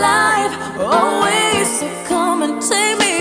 alive. Always so come and take me.